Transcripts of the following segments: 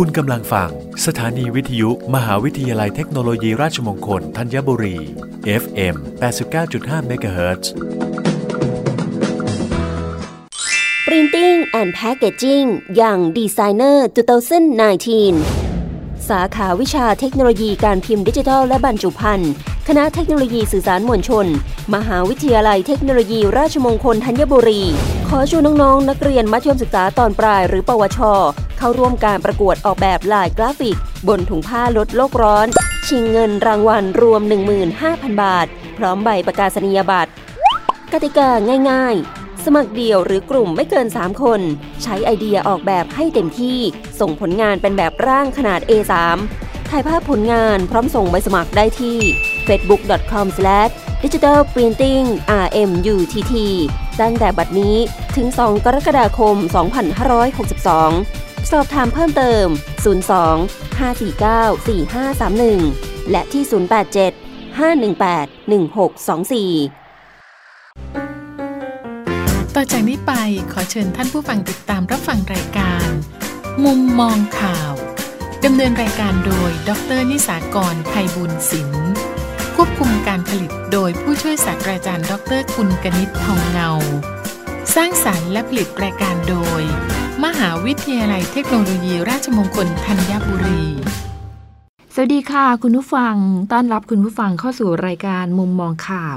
คุณกำลังฟัง สถานีวิทยุ มหาวิทยาลัยเทคโนโลยีราชมงคลธัญบุรี FM 89.5 MHz Printing and Packaging อย่าง Designer 2019 สาขาวิชาเทคโนโลยีการพิมพ์ดิจิทัลและบรรจุภัณฑ์ คณะเทคโนโลยีสื่อสารมวลชน มหาวิทยาลัยเทคโนโลยี ราชมงคลธัญบุรี ขอชวนน้องๆ นักเรียนมัธยมศึกษาตอนปลายหรือปวช เข้าร่วมการประกวดออกแบบลายกราฟิก บนถุงผ้าลดโลกร้อน ชิงเงินรางวัลรวม 15,000 บาท พร้อมใบประกาศนียบัตร กติกาง่าย ๆสมัครเดี่ยวหรือกลุ่มไม่เกิน 3 คน ใช้ไอเดียออกแบบให้เต็มที่ ส่งผลงานเป็นแบบร่างขนาด A3 ถ่ายภาพผลงานพร้อมส่งใบสมัครได้ที่ facebook.com/digitalprintingrmutt ตั้งแต่บัดนี้ถึง 2 กรกฎาคม 2562 สอบถามเพิ่มเติม 02 549 4531 และที่ 087 518 1624ต่อจากนี้ไปขอเชิญท่านผู้ฟังติดตามรับฟังรายการ มุมมองข่าว ดำเนินรายการโดย ดรนิสากรไพบุญศิลป์ ควบคุมการผลิตโดยผู้ช่วยศาสตราจารย์ ดรกุลกนิษฐ์ทองเงา สร้างสารรค์และผลิตรายการโดย มหาวิทยาลัยเทคโนโลยีราชมงคลธัญบุรี สวัสดีค่ะ คุณผู้ฟัง ต้อนรับคุณผู้ฟังเข้าสู่รายการมุมมองข่าว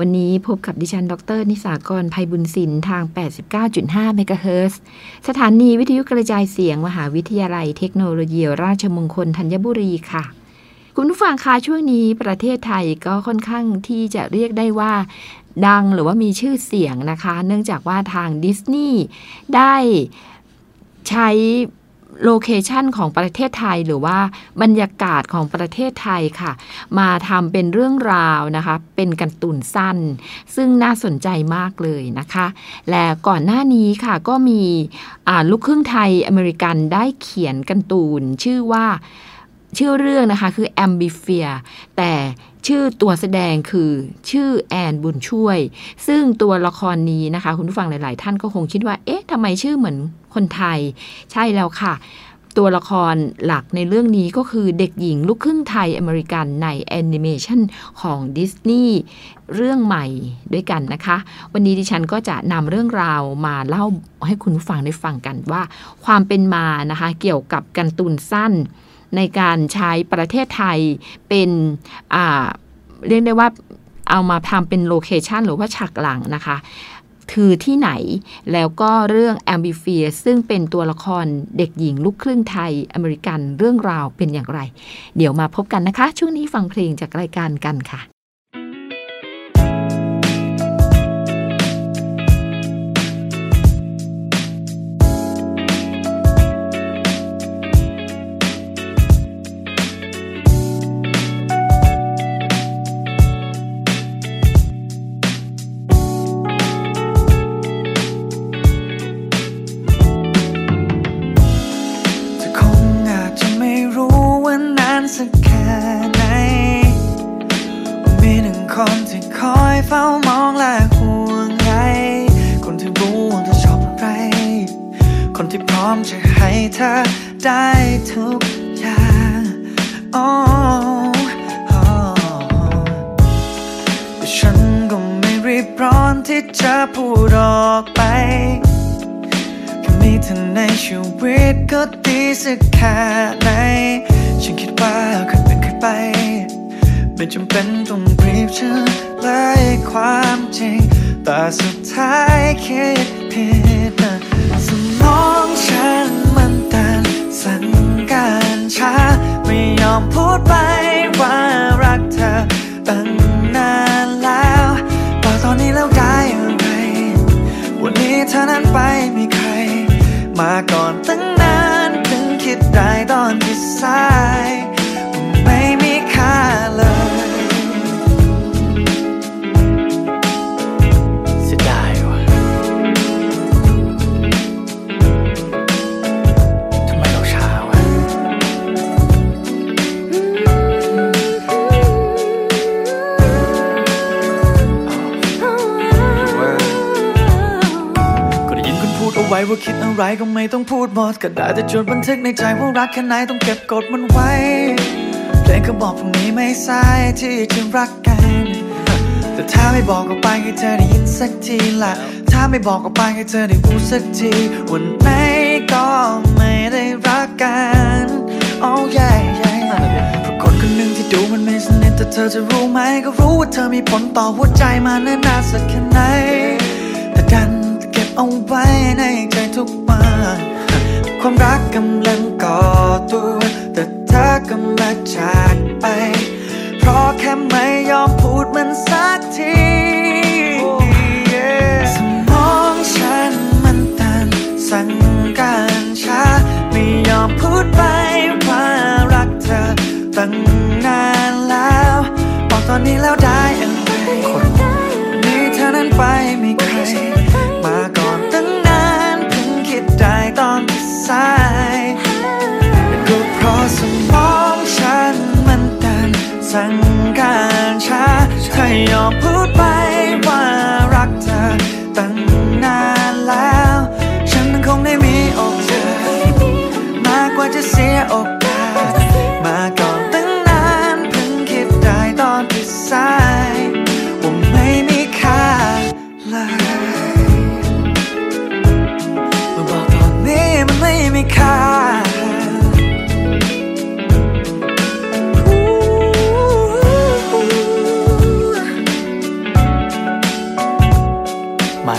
วันนี้พบกับดิฉัน ดร นิสากรภัยบุญศิลป์ทาง 89.5 เมกะเฮิรตซ์สถานีวิทยุกระจายเสียง มหาวิทยาลัยเทคโนโลยีราชมงคลธัญบุรีค่ะ คุณผู้ฟังคะช่วงนี้ประเทศไทยก็ค่อนข้างที่จะเรียกได้ว่าดังหรือว่ามีชื่อเสียงนะคะ เนื่องจากว่าทางดิสนีย์ได้ใช้ โลเคชันของประเทศไทยหรือว่าบรรยากาศของประเทศไทยค่ะ มาทำเป็นเรื่องราวนะคะ เป็นการ์ตูนสั้น ซึ่งน่าสนใจมากเลยนะคะ และก่อนหน้านี้ค่ะก็มีลูกครึ่งไทยอเมริกันได้เขียนการ์ตูน ชื่อว่าชื่อเรื่องนะคะคือ a m p h i b i a แต่ ชื่อตัวแสดงคือชื่อแอนบุญช่วย ซึ่งตัวละครนี้นะคะ คุณผู้ฟังหลาย ๆ ท่านก็คงคิดว่า เอ๊ะทำไมชื่อเหมือนคนไทย ใช่แล้วค่ะ ตัวละครหลักในเรื่องนี้ก็คือเด็กหญิงลูกครึ่งไทยอเมริกันในแอนิเมชันของดิสนีย์เรื่องใหม่ด้วยกันนะคะ วันนี้ดิฉันก็จะนำเรื่องราวมาเล่าให้คุณผู้ฟังได้ฟังกันว่า ความเป็นมานะคะ เกี่ยวกับการ์ตูนสั้น ในการใช้ประเทศไทยเป็นเรียกได้ว่าเอามาทำเป็นโลเคชันหรือว่าฉากหลังนะคะคือที่ไหนแล้วก็เรื่องแอมบิเฟียซึ่งเป็นตัวละครเด็กหญิงลูกครึ่งไทยอเมริกันเรื่องราวเป็นอย่างไร เดี๋ยวมาพบกันนะคะ ช่วงนี้ฟังเพลงจากรายการกันค่ะ อ้โอ้แต่ฉันก็ไม่รีบร้อนที่จะพูดออกไปแค่มีเธอในชีวิตก็ดีสักแค่ไหน ฉันคิดว่าเคยเป็นเคยไป ไม่จำเป็นต้องรีบเฉลยความจริง แต่สุดท้ายคิดผิด ดไปว่ารักเธอตั้งนานแล้วบอกตอนนี้แล้วได้อะไรวันนี้เธอนั้นไปมีใคร มาก่อนตั้งนานถึงคิดได้ตอนที่สาย ว้ว้ว่าคิดอะไรก็ไม่ต้องพูดหมดก็ได้แต่จดบันทึกในใจว่ารักแค่ไหนต้องเก็บกดมันไว้ เพลงก็บอกพรุ่งนี้ไม่สายที่จะรักกัน แต่ถ้าไม่บอกก็ไปให้เธอได้ยินสักทีละถ้าไม่บอกก็ไปให้เธอได้รู้สักทีวันไหนก็ไม่ได้รักกัน โอ้ยเพราะคนคนหนึ่งที่ดูมันไม่สนิทแต่เธอจะรู้ไหมก็รู้ว่าเธอมีผลต่อหัวใจมาเนิ่นนานสักแค่ไหนแต่ดัน เอาไว้ในใจทุกวันความรักกำลังก่อตัว แต่เธอกำลังจากไป เพราะแค่ไม่ยอมพูดมันสักที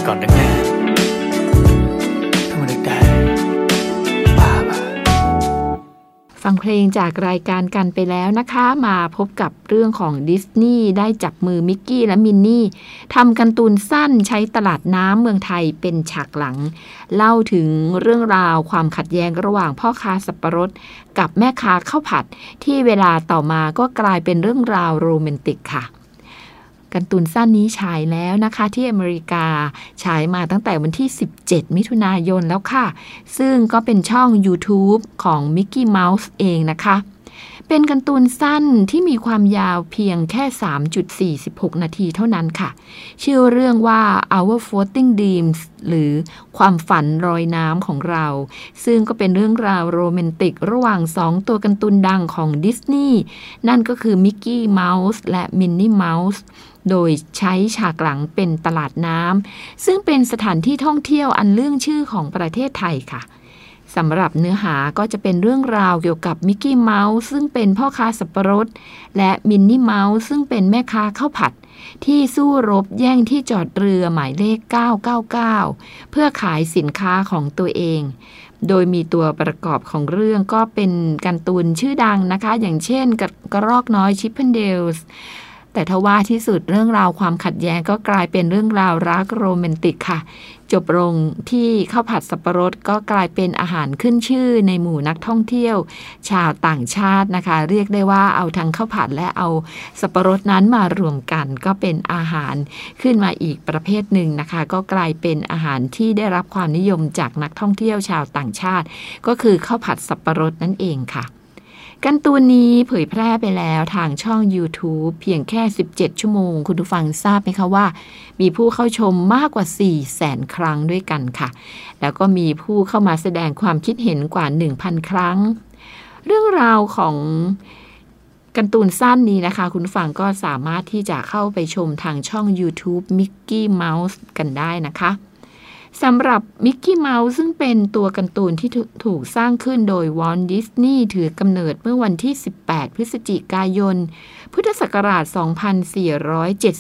ก่อนตั้งนานเพิ่งมานึกได้บ้าปะฟังเพลงจากรายการกันไปแล้วนะคะ มาพบกับเรื่องของดิสนีย์ได้จับมือมิกกี้และมินนี่ทำการ์ตูนสั้นใช้ตลาดน้ำเมืองไทยเป็นฉากหลัง เล่าถึงเรื่องราวความขัดแย้งระหว่างพ่อค้าสับปะรด กับแม่ค้าข้าวผัด ที่เวลาต่อมาก็กลายเป็นเรื่องราวโรแมนติกค่ะ การ์ตูนสั้นนี้ฉายแล้วนะคะที่อเมริกาฉายมาตั้งแต่วันที่ 17 มิถุนายนแล้วค่ะ ซึ่งก็เป็นช่อง YouTube ของ Mickey Mouse เองนะคะ เป็นการ์ตูนสั้นที่มีความยาวเพียงแค่ 3.46 นาทีเท่านั้นค่ะ ชื่อเรื่องว่า Our Floating Dreams หรือความฝันรอยน้ำของเรา ซึ่งก็เป็นเรื่องราวโรแมนติก ระหว่างสองตัวการ์ตูนดังของดิสนีย์นั่นก็คือมิกกี้เมาส์และมินนี่เมาส์โดยใช้ฉากหลังเป็นตลาดน้ำซึ่งเป็นสถานที่ท่องเที่ยวอันเรื่องชื่อของประเทศไทยค่ะ สำหรับเนื้อหาก็จะเป็นเรื่องราวเกี่ยวกับมิกกี้เมาส์ซึ่งเป็นพ่อค้าสับปะรด และมินนี่เมาส์ซึ่งเป็นแม่ค้าข้าวผัด ที่สู้รบแย่งที่จอดเรือหมายเลข 999 เพื่อขายสินค้าของตัวเอง โดยมีตัวประกอบของเรื่องก็เป็นการ์ตูนชื่อดังนะคะ อย่างเช่นกระกระรอกน้อยชิปเปนเดลส์แต่ทว่าที่สุดเรื่องราวความขัดแย้งก็กลายเป็นเรื่องราวรักโรแมนติกค่ะ จบลงที่ข้าวผัดสับปะรดก็กลายเป็นอาหารขึ้นชื่อในหมู่นักท่องเที่ยว ชาวต่างชาตินะคะ เรียกได้ว่าเอาทั้งข้าวผัดและเอาสับปะรดนั้นมารวมกัน ก็เป็นอาหารขึ้นมาอีกประเภทหนึ่งนะคะ ก็กลายเป็นอาหารที่ได้รับความนิยมจากนักท่องเที่ยวชาวต่างชาติ ก็คือข้าวผัดสับปะรดนั่นเองค่ะ การ์ตูนนี้เผยแพร่ไปแล้วทางช่อง YouTube เพียงแค่ 17 ชั่วโมง คุณผู้ฟังทราบไหมคะว่า มีผู้เข้าชมมากกว่า4แสนครั้งด้วยกันค่ะ แล้วก็มีผู้เข้ามาแสดงความคิดเห็นกว่า 1,000 ครั้ง เรื่องราวของการ์ตูนสั้นนี้นะคะ คุณผู้ฟังก็สามารถที่จะเข้าไปชมทางช่อง YouTube Mickey Mouse กันได้นะคะ สำหรับมิกกี้เมาส์ซึ่งเป็นตัวการ์ตูนที่ถูกสร้างขึ้นโดยวอลดิสนีย์ถือกำเนิดเมื่อวันที่ 18 พฤศจิกายน พุทธศักราช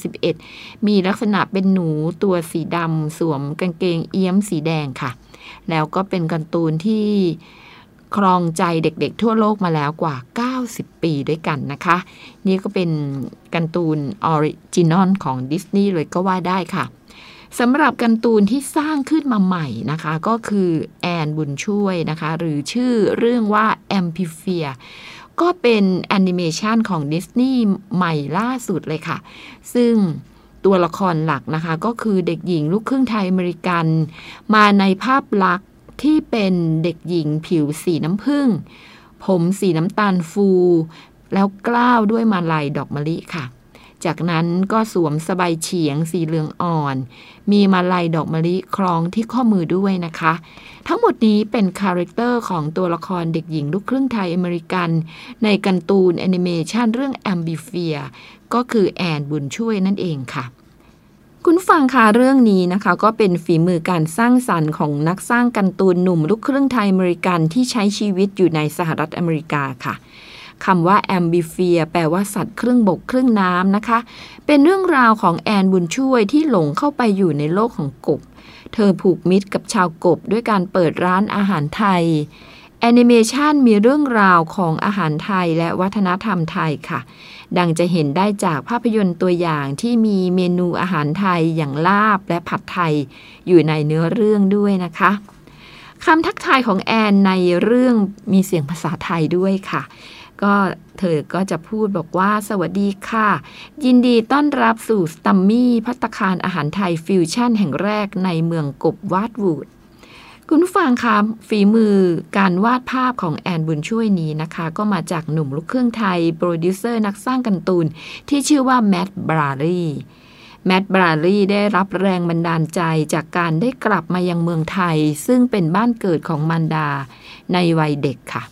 2471 มีลักษณะเป็นหนูตัวสีดำสวมกางเกงเอี้ยมสีแดงค่ะ แล้วก็เป็นการ์ตูนที่ครองใจเด็กๆทั่วโลกมาแล้วกว่า 90 ปีด้วยกันนะคะ นี่ก็เป็นการ์ตูนoriginal ของดิสนีย์เลยก็ว่าได้ค่ะ สำหรับการ์ตูนที่สร้างขึ้นมาใหม่นะคะ ก็คือแอนบุญช่วยนะคะ หรือชื่อเรื่องว่า a m p i f i e r ก็เป็นแอนิเมชันของดิสนีย์ใหม่ล่าสุดเลยค่ะ ซึ่งตัวละครหลักนะคะ ก็คือเด็กหญิงลูกครึ่งไทยอเมริกัน มาในภาพลักษณ์ที่เป็นเด็กหญิงผิวสีน้ำผึ้งผมสีน้ำตาลฟู แล้วเกล้าด้วยมาลัยดอกมะลิค่ะ จากนั้นก็สวมสไบเฉียงสีเหลืองอ่อน มีมาลัยดอกมะลิคล้องที่ข้อมือด้วยนะคะ ทั้งหมดนี้เป็น character ของตัวละครเด็กหญิงลูกครึ่งไทยอเมริกัน ในการ์ตูนแอนิเมชันเรื่อง Amphibia ก็คือแอนบุญช่วยนั่นเองค่ะคุณผู้ฟังคะเรื่องนี้นะคะ ก็เป็นฝีมือการสร้างสรรค์ของนักสร้างการ์ตูนหนุ่มลูกครึ่งไทยอเมริกันที่ใช้ชีวิตอยู่ในสหรัฐอเมริกาค่ะ คำว่าแอมบิเฟียแปลว่าสัตว์ครึ่งบกครึ่งน้ำนะคะ เป็นเรื่องราวของแอนบุญช่วยที่หลงเข้าไปอยู่ในโลกของกบ เธอผูกมิตรกับชาวกบด้วยการเปิดร้านอาหารไทยแอนิเมชันมีเรื่องราวของอาหารไทยและวัฒนธรรมไทยค่ะ ดังจะเห็นได้จากภาพยนตร์ตัวอย่างที่มีเมนูอาหารไทยอย่างลาบและผัดไทยอยู่ในเนื้อเรื่องด้วยนะคะคำทักทายของแอนในเรื่องมีเสียงภาษาไทยด้วยค่ะ ก็เธอก็จะพูดบอกว่าสวัสดีค่ะ ยินดีต้อนรับสู่ Stumpy's ภัตตาคารอาหารไทยฟิวชั่นแห่งแรกในเมืองกบ Wartwood คุณผู้ฟังคะฝีมือการวาดภาพของแอนบุญช่วยนี้นะคะ ก็มาจากหนุ่มลูกครึ่งไทย โปรดิวเซอร์นักสร้างการ์ตูน ที่ชื่อว่า Matt Braly Matt Braly ได้รับแรงบันดาลใจจากการได้กลับมายังเมืองไทย ซึ่งเป็นบ้านเกิดของมันดาในวัยเด็กค่ะ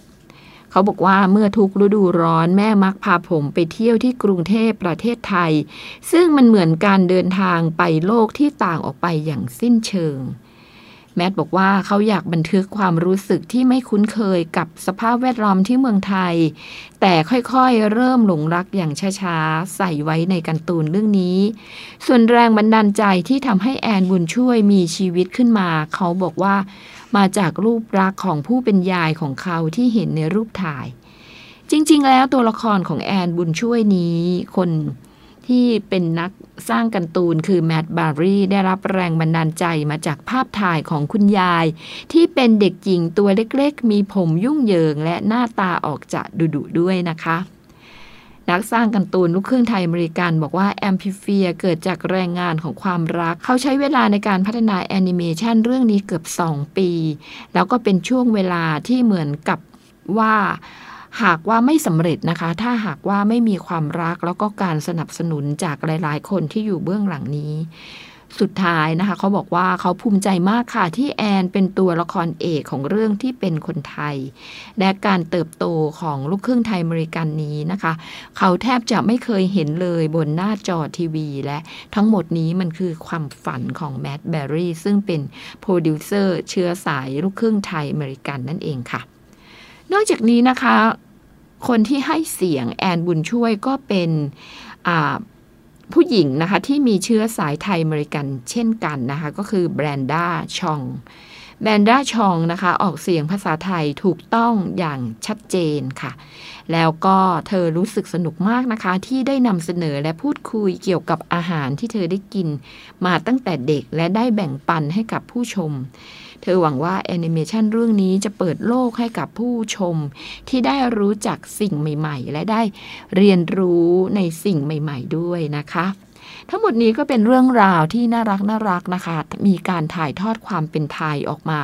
เขาบอกว่าเมื่อทุกฤดูร้อนแม่มักพาผมไปเที่ยวที่กรุงเทพประเทศไทย ซึ่งมันเหมือนการเดินทางไปโลกที่ต่างออกไปอย่างสิ้นเชิง แมทบอกว่าเขาอยากบันทึกความรู้สึกที่ไม่คุ้นเคยกับสภาพแวดล้อมที่เมืองไทย แต่ค่อยๆ เริ่มหลงรักอย่างช้าๆ ใส่ไว้ในการ์ตูนเรื่องนี้ ส่วนแรงบันดาลใจที่ทำให้แอนบุญช่วยมีชีวิตขึ้นมา เขาบอกว่า มาจากรูปรักษ์ของผู้เป็นยายของเขาที่เห็นในรูปถ่าย จริง ๆ แล้วตัวละครของแอนบุญช่วยนี้คนที่เป็นนักสร้างกันตูนคือแมดบารีได้รับแรงบันดาลใจมาจากภาพถ่ายของคุณยาย ที่เป็นเด็กหญิงตัวเล็กๆ มีผมยุ่งเหยิงและหน้าตาออกจะดุๆด้วยนะคะ นักสร้างกันตูนลูกครึ่งไทยอเมริกัน บอกว่าแอมพิเฟียเกิดจากแรงงานของความรัก เขาใช้เวลาในการพัฒนาแอนิเมชันเรื่องนี้เกือบ 2 ปี แล้วก็เป็นช่วงเวลาที่เหมือนกับว่าหากว่าไม่สำเร็จนะคะ ถ้าหากว่าไม่มีความรักแล้วก็การสนับสนุนจากหลาย ๆ คนที่อยู่เบื้องหลังนี้ สุดท้ายนะคะเขาบอกว่าเขาภูมิใจมากค่ะที่แอนเป็นตัวละครเอกของเรื่องที่เป็นคนไทย และการเติบโตของลูกครึ่งไทยอเมริกันนี้นะคะ เขาแทบจะไม่เคยเห็นเลยบนหน้าจอทีวี และทั้งหมดนี้มันคือความฝันของ Matt Braly ซึ่งเป็นโปรดิวเซอร์เชื้อสายลูกครึ่งไทยอเมริกันนั่นเองค่ะ นอกจากนี้นะคะ คนที่ให้เสียงแอนบุญช่วยก็เป็น ผู้หญิงนะคะที่มีเชื้อสายไทยอเมริกันเช่นกันนะคะก็คือ Brendaชองแบรนด้าชองนะคะออกเสียงภาษาไทยถูกต้องอย่างชัดเจนค่ะ แล้วก็เธอรู้สึกสนุกมากนะคะ ที่ได้นำเสนอและพูดคุยเกี่ยวกับอาหารที่เธอได้กิน มาตั้งแต่เด็กและได้แบ่งปันให้กับผู้ชม ธอหวังว่าแอนิเมชันเรื่องนี้จะเปิดโลกให้กับผู้ชม ที่ได้รู้จักสิ่งใหม่ๆ และได้เรียนรู้ในสิ่งใหม่ๆด้วยนะคะทั้งหมดนี้ก็เป็นเรื่องราวที่น่ารักน่ารักนะคะ มีการถ่ายทอดความเป็นไทยออกมา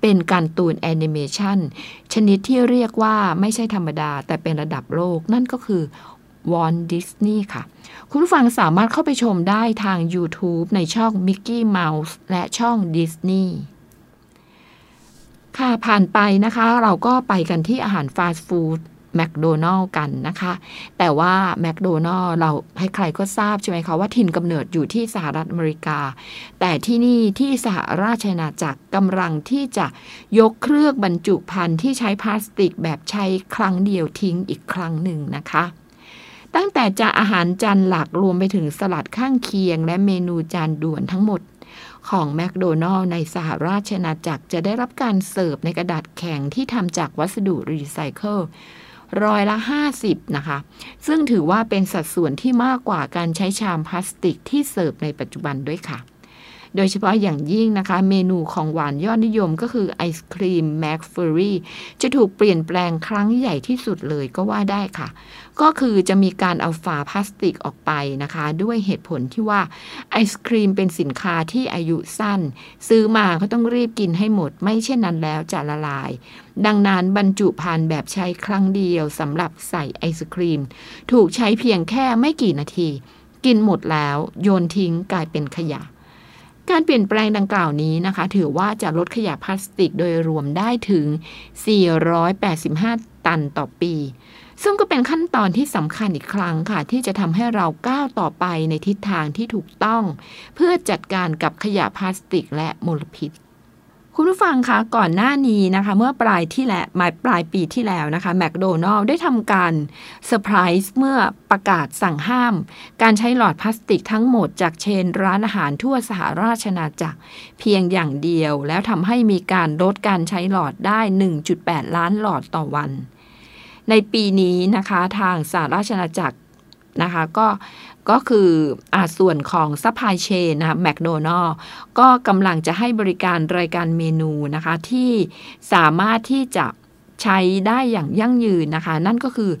เป็นการ์ตูนแอนิเมชันชนิดที่เรียกว่าไม่ใช่ธรรมดา แต่เป็นระดับโลกนั่นก็คือวอนดิสนีย์ค่ะ คุณฟังสามารถเข้าไปชมได้ทาง YouTube ในช่อง Mickey Mouse และช่อง Disney ค่ะผ่านไปนะคะ เราก็ไปกันที่อาหารฟาสต์ฟู้ดแมคโดนัลล์กันนะคะ แต่ว่าแมคโดนัลล์เราให้ใครก็ทราบใช่ไหมคะ ว่าถิ่นกำเนิดอยู่ที่สหรัฐอเมริกา แต่ที่นี่ที่สหราชอาณาจักรกำลังที่จะยกเครื่องบรรจุภัณฑ์ที่ใช้พลาสติกแบบใช้ครั้งเดียวทิ้งอีกครั้งหนึ่งนะคะ ตั้งแต่จะอาหารจานหลักรวมไปถึงสลัดข้างเคียง และเมนูจานด่วนทั้งหมด ของแมคโดนัลล์ในสหราชอาณาจักรจะได้รับการเสิร์ฟในกระดาษแข็งที่ทำจากวัสดุรีไซเคิลร้อยละ 50 นะคะ ซึ่งถือว่าเป็นสัดส่วนที่มากกว่าการใช้ชามพลาสติกที่เสิร์ฟในปัจจุบันด้วยค่ะ โดยเฉพาะอย่างยิ่งนะคะ เมนูของหวานยอดนิยมก็คือไอศครีมแม็กเฟอรี่จะถูกเปลี่ยนแปลงครั้งใหญ่ที่สุดเลยก็ว่าได้ค่ะ ก็คือจะมีการเอาฝาพลาสติกออกไปนะคะ ด้วยเหตุผลที่ว่าไอศครีมเป็นสินค้าที่อายุสั้น ซื้อมาก็ต้องรีบกินให้หมด ไม่เช่นนั้นแล้วจะละลาย ดังนั้นบรรจุภัณฑ์แบบใช้ครั้งเดียวสำหรับใส่ไอศครีม ถูกใช้เพียงแค่ไม่กี่นาที กินหมดแล้วโยนทิ้งกลายเป็นขยะ การเปลี่ยนแปลงดังกล่าวนี้นะคะ ถือว่าจะลดขยะพลาสติกโดยรวมได้ถึง 485 ตันต่อปี ซึ่งก็เป็นขั้นตอนที่สำคัญอีกครั้งค่ะ ที่จะทำให้เราก้าวต่อไปในทิศทางที่ถูกต้อง เพื่อจัดการกับขยะพลาสติกและมลพิษ คุณผู้ฟังคะก่อนหน้านี้นะคะ เมื่อปลายที่แล้วหมายปลายปีที่แล้วนะคะแมคโดนัลล์ได้ทำการเซอร์ไพรส์เมื่อประกาศสั่งห้าม การใช้หลอดพลาสติกทั้งหมดจาก chain ร้านอาหารทั่วสหราชอาณาจักรเพียงอย่างเดียว แล้วทำให้มีการลดการใช้หลอดได้ 1.8 ล้านหลอดต่อวัน ในปีนี้นะคะทางสหราชอาณาจักรนะคะก็ ก็คืออาส่วนของ supply chain นะคะแมคโดนัลล์ก็กำลังจะให้บริการรายการเมนูนะคะที่สามารถที่จะใช้ได้อย่างยั่งยืนนะคะ นั่นก็คือ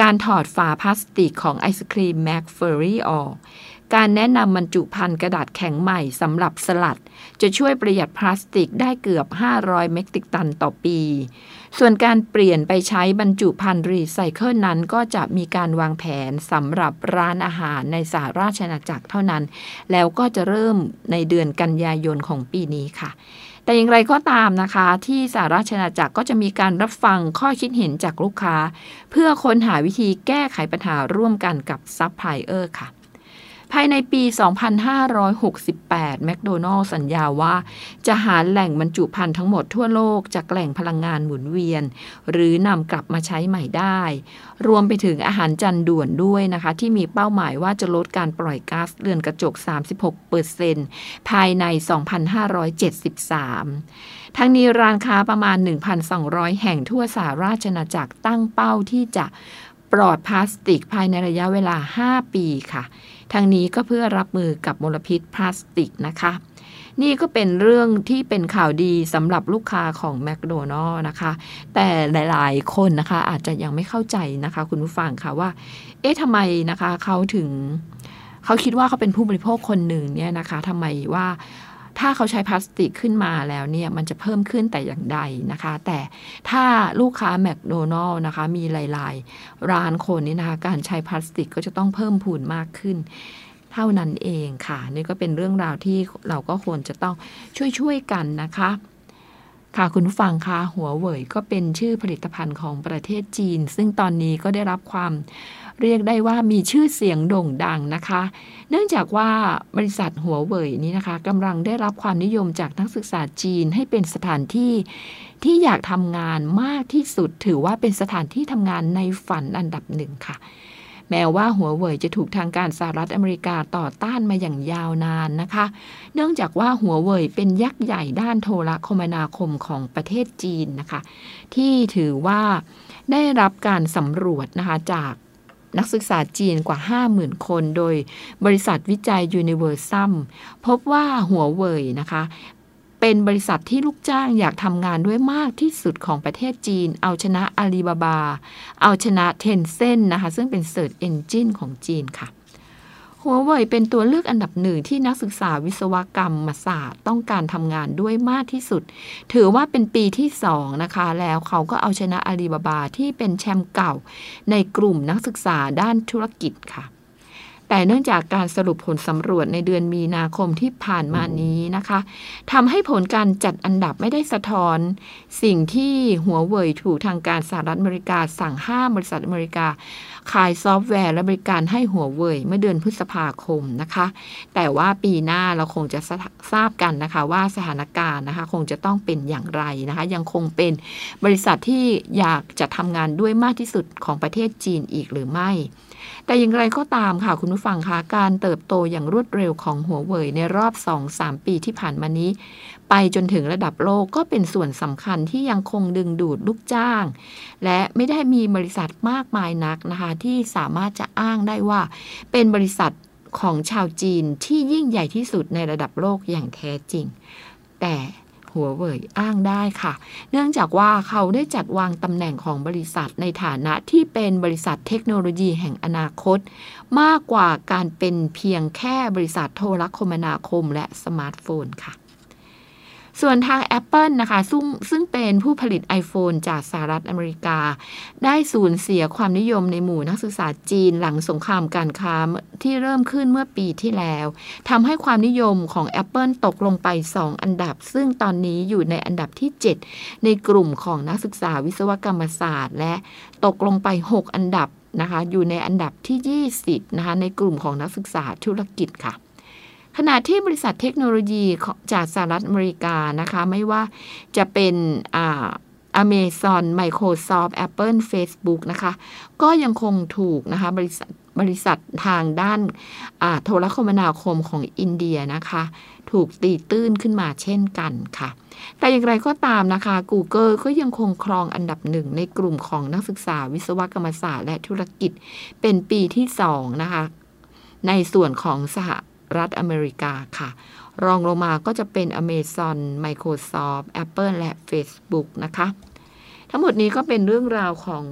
การถอดฝาพลาสติกของไอศครีม McFlurry ออกการแนะนำบรรจุภัณฑ์กระดาษแข็งใหม่สำหรับสลัด จะช่วยประหยัดพลาสติกได้เกือบ 500 เมตริกตันต่อปี ส่วนการเปลี่ยนไปใช้บรรจุภัณฑ์รีไซเคิลนั้นก็จะมีการวางแผนสำหรับร้านอาหารในสหราชอาณาจักรเท่านั้น แล้วก็จะเริ่มในเดือนกันยายนของปีนี้ค่ะแต่อย่างไรก็ตามนะคะ ที่สหราชอาณาจักรก็จะมีการรับฟังข้อคิดเห็นจากลูกค้า เพื่อค้นหาวิธีแก้ไขปัญหาร่วมกันกับซัพพลายเออร์ค่ะ ภายในปี 2568 แมคโดนัลสัญญาว่า จะหาแหล่งบรรจุภัณฑ์ทั้งหมดทั่วโลกจากแหล่งพลังงานหมุนเวียน หรือนำกลับมาใช้ใหม่ได้ รวมไปถึงอาหารจานด่วนด้วยนะคะ ที่มีเป้าหมายว่าจะลดการปล่อยก๊าซเรือนกระจก 36เปอร์เซนภายใน 2573 ทั้งนี้ร้านค้าประมาณ 1,200 แห่งทั่วสหราชอาณาจักรตั้งเป้าที่จะปลอดพลาสติกภายในระยะเวลา 5 ปีค่ะ ทั้งนี้ก็เพื่อรับมือกับมลพิษพลาสติกนะคะ นี่ก็เป็นเรื่องที่เป็นข่าวดีสำหรับลูกค้าของแมคโดนัลล์นะคะ แต่หลายๆ คนนะคะอาจจะยังไม่เข้าใจนะคะ คุณผู้ฟังค่ะว่า เอ๊ะทำไมนะคะเขาถึง เขาคิดว่าเขาเป็นผู้บริโภคคนหนึ่งเนี่ยนะคะทำไมว่า ถ้าเขาใช้พลาสติกขึ้นมาแล้วเนี่ยมันจะเพิ่มขึ้นแต่อย่างใดนะคะ แต่ถ้าลูกค้าแมคโดนัลล์นะคะมีหลายๆ ร้านคนนี่นะคะการใช้พลาสติกก็จะต้องเพิ่มพูนมากขึ้นเท่านั้นเองค่ะ นี่ก็เป็นเรื่องราวที่เราก็ควรจะต้องช่วยๆกันนะคะ ค่ะคุณผู้ฟังคะหัวเว่ยก็เป็นชื่อผลิตภัณฑ์ของประเทศจีน ซึ่งตอนนี้ก็ได้รับความ เรียกได้ว่ามีชื่อเสียงโด่งดังนะคะ เนื่องจากว่าบริษัทหัวเว่ยนี้นะคะกำลังได้รับความนิยมจากนักศึกษาจีนให้เป็นสถานที่ที่อยากทำงานมากที่สุด ถือว่าเป็นสถานที่ทำงานในฝันอันดับหนึ่งค่ะแม้ว่าหัวเว่ยจะถูกทางการสหรัฐอเมริกาต่อต้านมาอย่างยาวนานนะคะ เนื่องจากว่าหัวเว่ยเป็นยักษ์ใหญ่ด้านโทรคมนาคมของประเทศจีนนะคะ ที่ถือว่าได้รับการสำรวจนะคะจาก นักศึกษาจีนกว่า 50,000 คน โดยบริษัทวิจัย Universum พบว่าหัวเว่ยนะคะ เป็นบริษัทที่ลูกจ้างอยากทำงานด้วยมากที่สุดของประเทศจีน เอาชนะอาลีบาบา เอาชนะ Tencent นะคะ ซึ่งเป็น search engine ของจีนค่ะ หัวเว่ยเป็นตัวเลือกอันดับหนึ่งที่นักศึกษาวิศวกรรมศาสตร์ต้องการทำงานด้วยมากที่สุด ถือว่าเป็นปีที่สองนะคะ แล้วเขาก็เอาชนะอาลีบาบาที่เป็นแชมป์เก่า ในกลุ่มนักศึกษาด้านธุรกิจค่ะ แต่เนื่องจากการสรุปผลสำรวจในเดือนมีนาคมที่ผ่านมานี้นะคะทำให้ผลการจัดอันดับไม่ได้สะท้อน สิ่งที่หัวเว่ยถูกทางการสหรัฐอเมริกาสั่งห้ามบริษัทอเมริกา ขายซอฟต์แวร์และบริการให้หัวเว่ยเมื่อเดือนพฤษภาคมนะคะ แต่ว่าปีหน้าเราคงจะทราบกันนะคะว่าสถานการณ์นะคะคงจะต้องเป็นอย่างไรนะคะ ยังคงเป็นบริษัทที่อยากจะทำงานด้วยมากที่สุดของประเทศจีนอีกหรือไม่ แต่อย่างไรก็ตามค่ะคุณผู้ฟังคะการเติบโตอย่างรวดเร็วของหัวเว่ยในรอบ 2-3 ปีที่ผ่านมานี้ ไปจนถึงระดับโลกก็เป็นส่วนสำคัญที่ยังคงดึงดูดลูกจ้าง และไม่ได้มีบริษัทมากมายนักนะคะที่สามารถจะอ้างได้ว่า เป็นบริษัทของชาวจีนที่ยิ่งใหญ่ที่สุดในระดับโลกอย่างแท้จริง แต่ หัวเว่ยอ้างได้ค่ะ เนื่องจากว่าเขาได้จัดวางตำแหน่งของบริษัทในฐานะที่เป็นบริษัทเทคโนโลยีแห่งอนาคต มากกว่าการเป็นเพียงแค่บริษัทโทรคมนาคมและสมาร์ทโฟนค่ะ ส่วนทาง Apple นะคะซึ่งซึ่งเป็นผู้ผลิต iPhone จากสหรัฐอเมริกา ได้สูญเสียความนิยมในหมู่นักศึกษาจีนหลังสงครามการค้าที่เริ่มขึ้นเมื่อปีที่แล้วทำให้ความนิยมของ Apple ตกลงไป 2 อันดับ ซึ่งตอนนี้อยู่ในอันดับที่ 7 ในกลุ่มของนักศึกษาวิศวกรรมศาสตร์ และตกลงไป 6 อันดับนะคะอยู่ในอันดับที่ 20นะคะในกลุ่มของนักศึกษาธุรกิจค่ะ ขณะที่บริษัทเทคโนโลยีจากสหรัฐอเมริกานะคะ ไม่ว่าจะเป็นอ่า Amazon Microsoft Apple Facebook นะคะ ก็ยังคงถูกนะคะ บริษัทบริษัททางด้านโทรคมนาคมของอินเดียนะคะ ถูกตีตื้นขึ้นมาเช่นกันค่ะ แต่อย่างไรก็ตามนะคะ Google ก็ยังคงครองอันดับหนึ่งในกลุ่มของนักศึกษาวิศวกรรมศาสตร์และธุรกิจเป็นปีที่สองนะคะ ในส่วนของสห รัฐอเมริกาค่ะ รองลงมาก็จะเป็น Amazon Microsoft Apple และ Facebook นะคะ ทั้งหมดนี้ก็เป็นเรื่องราวของ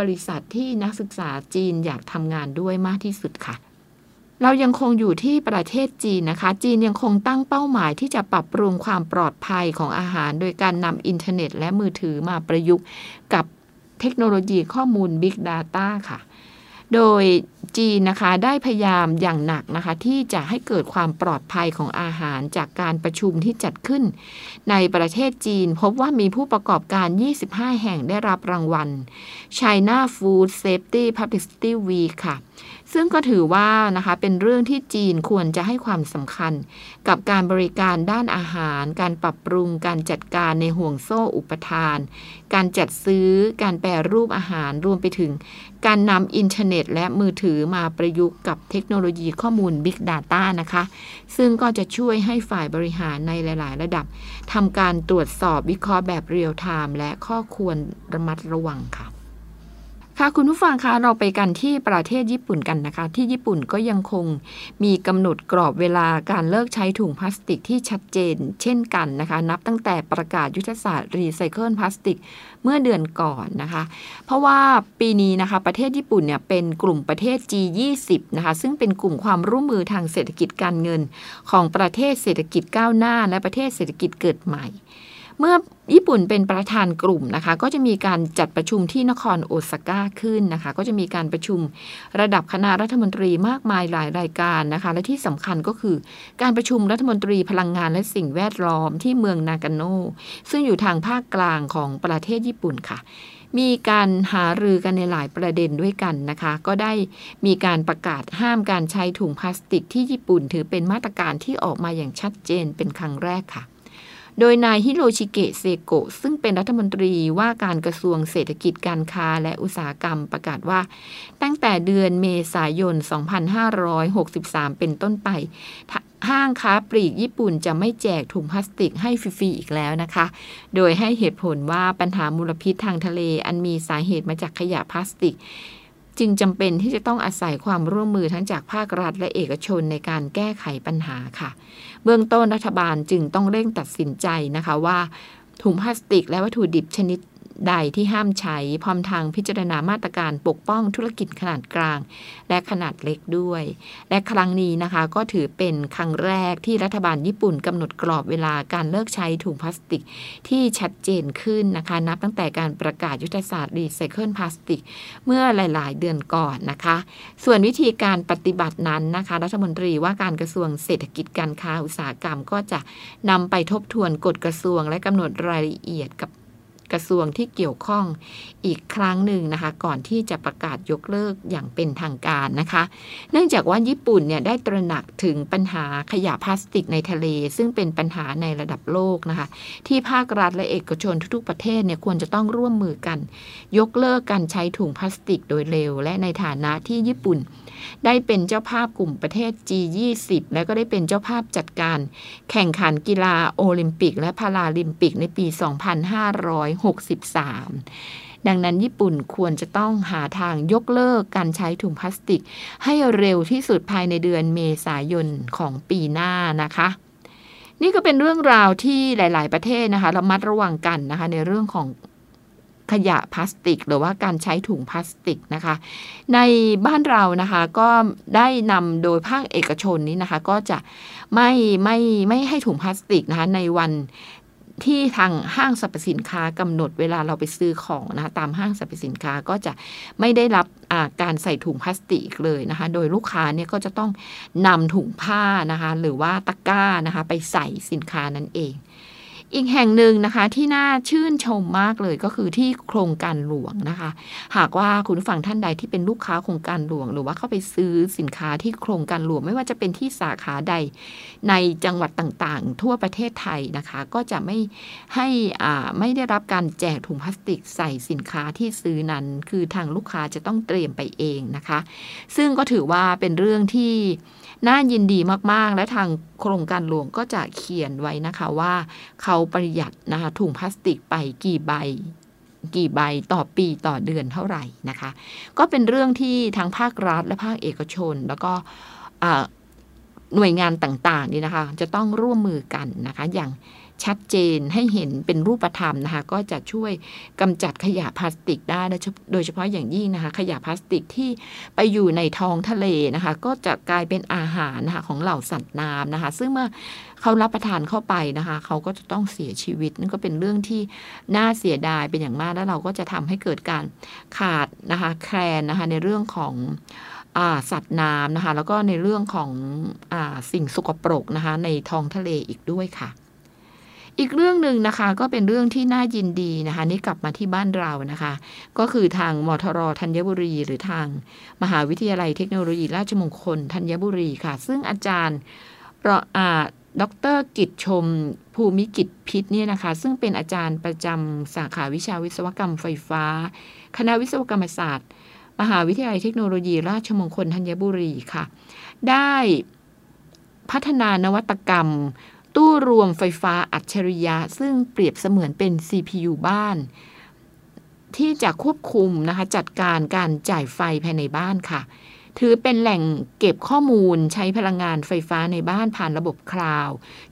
บริษัทที่นักศึกษาจีนอยากทำงานด้วยมากที่สุดค่ะเรายังคงอยู่ที่ประเทศจีนนะคะ จีนยังคงตั้งเป้าหมายที่จะปรับปรุงความปลอดภัยของอาหาร โดยการนำอินเทอร์เน็ตและมือถือมาประยุกต์กับเทคโนโลยีข้อมูล Big Data ค่ะ โดยจีนนะคะได้พยายามอย่างหนักนะคะที่จะให้เกิดความปลอดภัยของอาหารจากการประชุมที่จัดขึ้น ในประเทศจีนพบว่ามีผู้ประกอบการ 25 แห่งได้รับรางวัล China Food Safety Publicity Week ค่ะ ซึ่งก็ถือว่านะคะเป็นเรื่องที่จีนควรจะให้ความสำคัญ กับการบริการด้านอาหาร การปรับปรุง การจัดการในห่วงโซ่อุปทาน การจัดซื้อ การแปรรูปอาหารรวมไปถึง การนำอินเทอร์เน็ต และมือถือมาประยุกต์กับเทคโนโลยีข้อมูล Big Data นะคะ ซึ่งก็จะช่วยให้ฝ่ายบริหารในหลาย ๆ ระดับทำการตรวจสอบวิเคราะห์แบบ real-time และข้อควรระมัดระวังค่ะ ค่ะคุณผู้ฟังคะเราไปกันที่ประเทศญี่ปุ่นกันนะคะ ที่ญี่ปุ่นก็ยังคงมีกำหนดกรอบเวลาการเลิกใช้ถุงพลาสติกที่ชัดเจน เช่นกันนะคะ นับตั้งแต่ประกาศยุทธศาสตร์รีไซเคิลพลาสติกเมื่อเดือนก่อนนะคะ เพราะว่าปีนี้นะคะประเทศญี่ปุ่นเนี่ยเป็นกลุ่มประเทศ G20 นะคะซึ่งเป็นกลุ่มความร่วมมือทางเศรษฐกิจการเงิน ของประเทศเศรษฐกิจก้าวหน้า และประเทศเศรษฐกิจเกิดใหม่ เมื่อ ญี่ปุ่นเป็นประธานกลุ่มนะคะ ก็จะมีการจัดประชุมที่นครโอซาก้าขึ้นนะคะ ก็จะมีการประชุมระดับคณะรัฐมนตรีมากมายหลายรายการนะคะ และที่สำคัญก็คือการประชุมรัฐมนตรีพลังงานและสิ่งแวดล้อมที่เมืองนากาโนซึ่งอยู่ทางภาคกลางของประเทศญี่ปุ่นค่ะมีการหารือกันในหลายประเด็นด้วยกันนะคะ ก็ได้มีการประกาศห้ามการใช้ถุงพลาสติกที่ญี่ปุ่นถือเป็นมาตรการที่ออกมาอย่างชัดเจนเป็นครั้งแรกค่ะ โดยนายฮิโรชิเกะเซโกะซึ่งเป็นรัฐมนตรีว่าการกระทรวงเศรษฐกิจการค้าและอุตสาหกรรมประกาศว่า ตั้งแต่เดือนเมษายน 2563 เป็นต้นไป ห้างค้าปลีกญี่ปุ่นจะไม่แจกถุงพลาสติกให้ฟรีๆอีกแล้วนะคะ โดยให้เหตุผลว่าปัญหามลพิษทางทะเลอันมีสาเหตุมาจากขยะพลาสติกจึงจำเป็นที่จะต้องอาศัยความร่วมมือทั้งจากภาครัฐและเอกชนในการแก้ไขปัญหาค่ะ เบื้องต้นรัฐบาลจึงต้องเร่งตัดสินใจนะคะว่าถุงพลาสติกและวัตถุดิบชนิด ใดที่ห้ามใช้พร้อมทางพิจารณามาตรการปกป้องธุรกิจขนาดกลาง และขนาดเล็กด้วย และครั้งนี้นะคะก็ถือเป็นครั้งแรกที่รัฐบาลญี่ปุ่นกำหนดกรอบเวลาการเลิกใช้ถุงพลาสติกที่ชัดเจนขึ้นนะคะ นับตั้งแต่การประกาศยุทธศาสตร์รีไซเคิลพลาสติก เมื่อหลาย ๆ เดือนก่อนนะคะ ส่วนวิธีการปฏิบัตินั้นนะคะ รัฐมนตรีว่าการกระทรวงเศรษฐกิจการค้าอุตสาหกรรมก็จะนำไปทบทวนกฎกระทรวงและกำหนดรายละเอียดกับ กระทรวงที่เกี่ยวข้องอีกครั้งหนึ่งนะคะ ก่อนที่จะประกาศยกเลิกอย่างเป็นทางการนะคะ เนื่องจากว่าญี่ปุ่นเนี่ยได้ตระหนักถึงปัญหาขยะพลาสติกในทะเล ซึ่งเป็นปัญหาในระดับโลกนะคะ ที่ภาครัฐและเอกชนทุกๆประเทศเนี่ยควรจะต้องร่วมมือกัน ยกเลิกการใช้ถุงพลาสติกโดยเร็ว และในฐานะที่ญี่ปุ่น ได้เป็นเจ้าภาพกลุ่มประเทศ G20 และก็ได้เป็นเจ้าภาพจัดการ แข่งขันกีฬาโอลิมปิก และพาราลิมปิกในปี63 ดังนั้นญี่ปุ่นควรจะต้องหาทางยกเลิกการใช้ถุงพลาสติก ให้เร็วที่สุดภายในเดือนเมษายนของปีหน้านะคะนี่ก็เป็นเรื่องราวที่หลาย ๆ ประเทศนะคะระมัดระวังกันนะคะในเรื่องของขยะพลาสติก หรือว่าการใช้ถุงพลาสติกนะคะ ในบ้านเรานะคะก็ได้นำโดยภาคเอกชนนี้นะคะ ก็จะไม่ไม่ไม่ให้ถุงพลาสติกนะคะในวัน ที่ทางห้างสรรพสินค้ากำหนดเวลาเราไปซื้อของนะคะตามห้างสรรพสินค้าก็จะไม่ได้รับการใส่ถุงพลาสติกเลยนะคะ โดยลูกค้าเนี่ยก็จะต้องนำถุงผ้านะคะ หรือว่าตะกร้านะคะ ไปใส่สินค้านั่นเอง อีกแห่งหนึ่งนะคะที่น่าชื่นชมมากเลยก็คือที่โครงการหลวงนะคะ หากว่าคุณผู้ฟังท่านใดที่เป็นลูกค้าโครงการหลวง หรือว่าเข้าไปซื้อสินค้าที่โครงการหลวงไม่ว่าจะเป็นที่สาขาใดในจังหวัดต่างๆ ทั่วประเทศไทยนะคะ ก็จะไม่ให้อ่าไม่ได้รับการแจกถุงพลาสติกใส่สินค้าที่ซื้อนั้น คือทางลูกค้าจะต้องเตรียมไปเองนะคะ ซึ่งก็ถือว่าเป็นเรื่องที่ น่ายินดีมากๆ และทางโครงการหลวงก็จะเขียนไว้นะคะว่า เขาประหยัดนะคะถุงพลาสติกไปกี่ใบกี่ใบต่อปีต่อเดือนเท่าไหร่นะคะ ก็เป็นเรื่องที่ทั้งภาครัฐและภาคเอกชน แล้วก็หน่วยงานต่างๆนี่นะคะ จะต้องร่วมมือกันนะคะ อย่าง ชัดเจนให้เห็นเป็นรูปธรรมนะคะก็จะช่วยกำจัดขยะพลาสติกได้ โดยเฉพาะอย่างยิ่งนะคะขยะพลาสติกที่ไปอยู่ในท้องทะเลนะคะก็จะกลายเป็นอาหารนะคะของเหล่าสัตว์น้ำนะคะซึ่งเมื่อเขารับประทานเข้าไปนะคะเขาก็จะต้องเสียชีวิตนั่นก็เป็นเรื่องที่น่าเสียดายเป็นอย่างมากแล้วเราก็จะทำให้เกิดการขาดนะคะแคลนนะคะในเรื่องของสัตว์น้ำนะคะแล้วก็ในเรื่องของอสิ่งสกปรกนะคะในท้องทะเลอีกด้วยค่ะ อีกเรื่องหนึ่งนะคะก็เป็นเรื่องที่น่ายินดีนะคะนี่กลับมาที่บ้านเรานะคะ ก็คือทางมทรธัญบุรี หรือทาง มหาวิทยาลัยเทคโนโลยีราชมงคลธัญบุรีค่ะ ซึ่งอาจารย์อาดรกิจชมภูมิกิจพิษเนี่ยนะคะ ซึ่งเป็นอาจารย์ประจำสาขาวิชาวิศวกรรมไฟฟ้า คณะวิศวกรรมศาสตร์ มหาวิทยาลัยเทคโนโลยี ราชมงคลธัญบุรีค่ะ ได้พัฒนานวัตกรรม ตู้รวมไฟฟ้าอัจฉริยะ ซึ่งเปรียบเสมือนเป็น CPU บ้าน ที่จะควบคุมนะคะจัดการการจ่ายไฟภายในบ้านค่ะ ถือเป็นแหล่งเก็บข้อมูลใช้พลังงานไฟฟ้าในบ้านผ่านระบบคลาว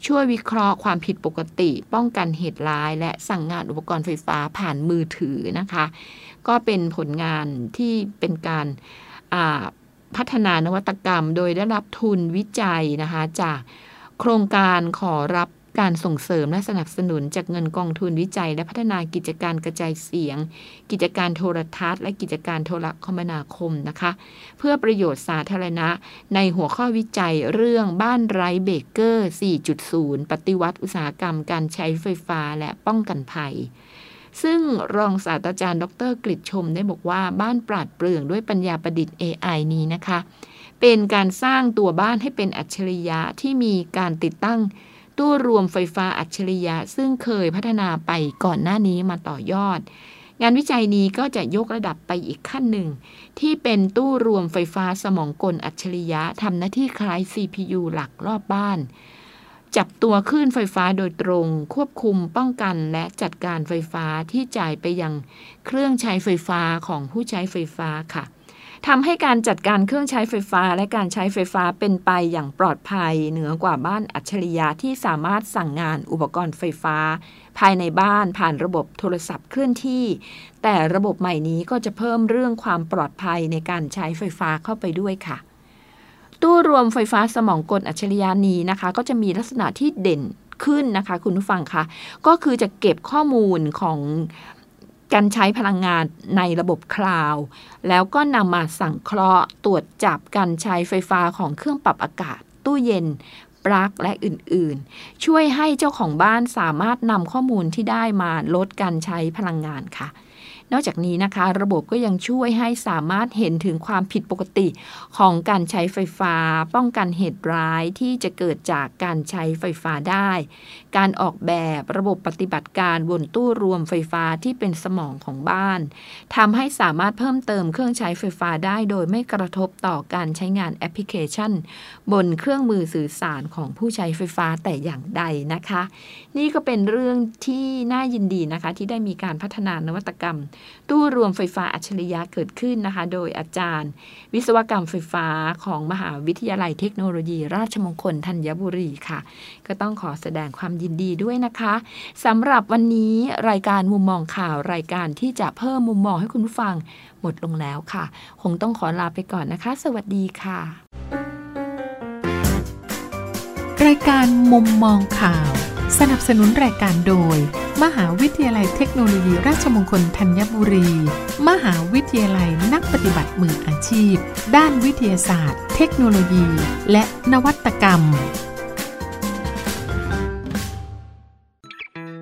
ช่วยวิเคราะห์ความผิดปกติ ป้องกันเหตุร้าย และสั่งงานอุปกรณ์ไฟฟ้าผ่านมือถือนะคะ ก็เป็นผลงานที่เป็นการพัฒนานวัตกรรม โดยได้รับทุนวิจัยนะคะจาก โครงการขอรับการส่งเสริมและสนับสนุนจากเงินกองทุนวิจัย และพัฒนากิจการกระจายเสียง กิจการโทรทัศน์ และกิจการโทรคมนาคมนะคะ เพื่อประโยชน์สาธารณะ ในหัวข้อวิจัยเรื่องบ้านไร้เบเกอร์ 4.0 ปฏิวัติอุตสาหกรรมการใช้ไฟฟ้าและป้องกันภัยซึ่งรองศาสตราจารย์ ดรกฤษชมได้บอกว่าบ้านปราดเปรื่องด้วยปัญญาประดิษฐ์ AI นี้นะคะ เป็นการสร้างตัวบ้านให้เป็นอัจฉริยะที่มีการติดตั้งตู้รวมไฟฟ้าอัจฉริยะ ซึ่งเคยพัฒนาไปก่อนหน้านี้มาต่อยอด งานวิจัยนี้ก็จะยกระดับไปอีกขั้นหนึ่ง ที่เป็นตู้รวมไฟฟ้าสมองกลอัจฉริยะทำหน้าที่คล้าย CPU หลักรอบบ้าน จับตัวคลื่นไฟฟ้าโดยตรง ควบคุมป้องกันและจัดการไฟฟ้าที่จ่ายไปยังเครื่องใช้ไฟฟ้าของผู้ใช้ไฟฟ้าค่ะ ทำให้การจัดการเครื่องใช้ไฟฟ้าและการใช้ไฟฟ้าเป็นไปอย่างปลอดภัย เหนือกว่าบ้านอัจฉริยะที่สามารถสั่งงานอุปกรณ์ไฟฟ้า ภายในบ้านผ่านระบบโทรศัพท์เคลื่อนที่ แต่ระบบใหม่นี้ก็จะเพิ่มเรื่องความปลอดภัยในการใช้ไฟฟ้าเข้าไปด้วยค่ะ ตู้รวมไฟฟ้าสมองกลอัจฉริยะนี้นะคะ ก็จะมีลักษณะที่เด่นขึ้นนะคะ คุณผู้ฟังคะก็คือจะเก็บข้อมูลของ การใช้พลังงานในระบบคลาวด์แล้วก็นำมาสั่งเคราะห์ตรวจจับการใช้ไฟฟ้าของเครื่องปรับอากาศ ตู้เย็น ปลั๊กและอื่นๆ ช่วยให้เจ้าของบ้านสามารถนำข้อมูลที่ได้มาลดการใช้พลังงานค่ะนอกจากนี้นะคะ ระบบก็ยังช่วยให้สามารถเห็นถึงความผิดปกติของการใช้ไฟฟ้า ป้องกันเหตุร้ายที่จะเกิดจากการใช้ไฟฟ้าได้การออกแบบระบบปฏิบัติการบนตู้รวมไฟฟ้าที่เป็นสมองของบ้านทำให้สามารถเพิ่มเติมเครื่องใช้ไฟฟ้าได้โดยไม่กระทบต่อการใช้งานแอปพลิเคชัน บนเครื่องมือสื่อสารของผู้ใช้ไฟฟ้าแต่อย่างใดนะคะ นี่ก็เป็นเรื่องที่น่ายินดีนะคะ ที่ได้มีการพัฒนานวัตกรรม ตู้รวมไฟฟ้าอัจฉริยะเกิดขึ้นนะคะ โดยอาจารย์ วิศวกรรมไฟฟ้าของมหาวิทยาลัยเทคโนโลยี ราชมงคลธัญบุรีค่ะ ก็ต้องขอแสดงความยินดีด้วยนะคะสำหรับวันนี้รายการมุมมองข่าวรายการที่จะเพิ่มมุมมองให้คุณฟังหมดลงแล้วค่ะ คงต้องขอลาไปก่อนนะคะ สวัสดีค่ะ รายการมุมมองข่าว สนับสนุนรายการโดย มหาวิทยาลัยเทคโนโลยีราชมงคลธัญบุรี มหาวิทยาลัยนักปฏิบัติมืออาชีพ ด้านวิทยาศาสตร์ เทคโนโลยี และนวัตกรรม